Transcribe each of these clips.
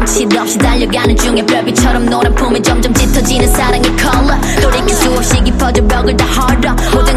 멈칫 없이 달려가는 중에 별빛처럼 노란 품에 점점 짙어지는 사랑의 컬러 돌이킬 수 없이 깊어져 벽을 다 헐어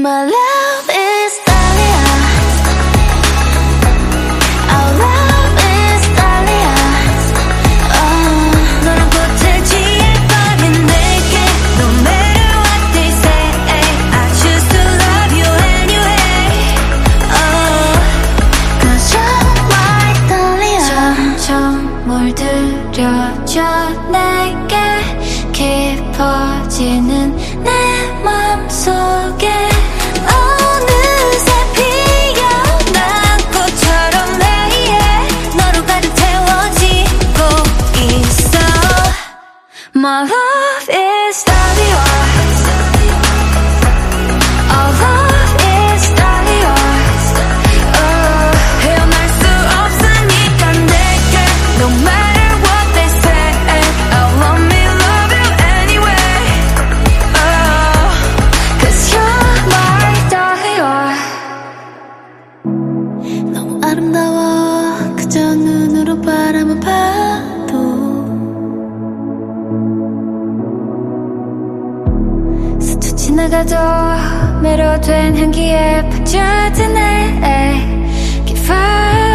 My love is Dahlia Our love is Dahlia oh, 너랑 붙을 지에 빠진 내게 No matter what they say I choose to love you anyway oh, Cause you're my Dahlia 점점 물들여져 내게 깊어지는 내 맘속에 My love is 스며들어 매료된 향기에 반짝드네. Give up